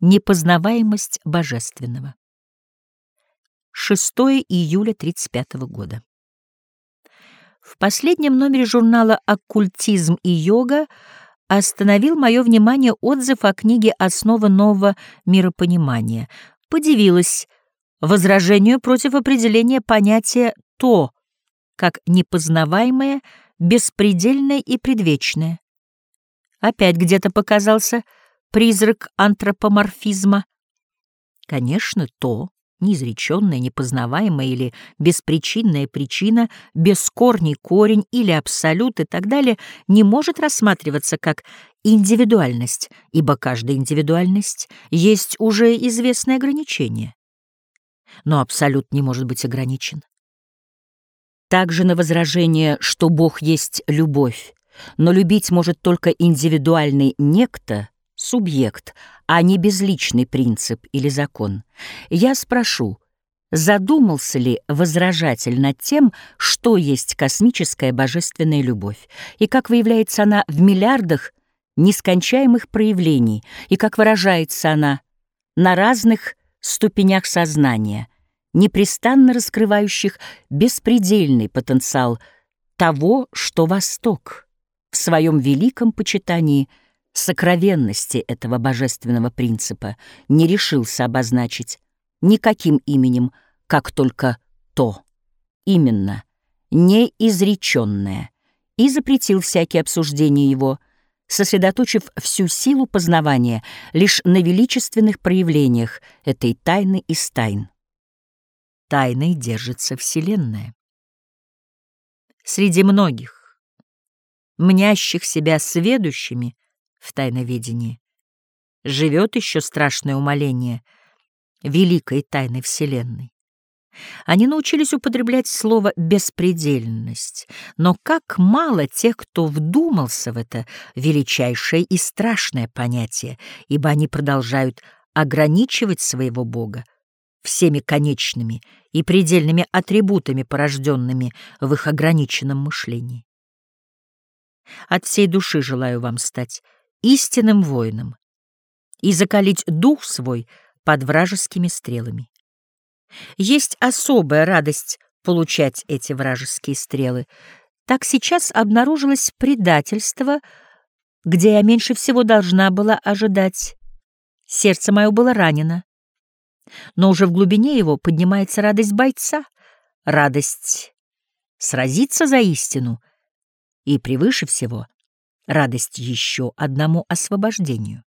Непознаваемость божественного. 6 июля 35 года. В последнем номере журнала «Оккультизм и йога» остановил мое внимание отзыв о книге «Основа нового миропонимания». Подивилась возражению против определения понятия «то» как непознаваемое, беспредельное и предвечное. Опять где-то показался призрак антропоморфизма. Конечно, то, неизреченная, непознаваемая или беспричинная причина, бескорний корень или абсолют и так далее, не может рассматриваться как индивидуальность, ибо каждая индивидуальность есть уже известное ограничение. Но абсолют не может быть ограничен. Также на возражение, что Бог есть любовь, но любить может только индивидуальный некто, субъект, а не безличный принцип или закон. Я спрошу, задумался ли возражатель над тем, что есть космическая божественная любовь, и как выявляется она в миллиардах нескончаемых проявлений, и как выражается она на разных ступенях сознания, непрестанно раскрывающих беспредельный потенциал того, что Восток в своем великом почитании – сокровенности этого божественного принципа не решился обозначить никаким именем, как только то, именно, неизреченное, и запретил всякие обсуждения его, сосредоточив всю силу познавания лишь на величественных проявлениях этой тайны из тайн. Тайной держится Вселенная. Среди многих, мнящих себя сведущими, в тайноведении. Живет еще страшное умоление великой тайны Вселенной. Они научились употреблять слово «беспредельность», но как мало тех, кто вдумался в это величайшее и страшное понятие, ибо они продолжают ограничивать своего Бога всеми конечными и предельными атрибутами, порожденными в их ограниченном мышлении. От всей души желаю вам стать истинным воином и закалить дух свой под вражескими стрелами. Есть особая радость получать эти вражеские стрелы. Так сейчас обнаружилось предательство, где я меньше всего должна была ожидать. Сердце мое было ранено. Но уже в глубине его поднимается радость бойца, радость сразиться за истину и, превыше всего, радость еще одному освобождению.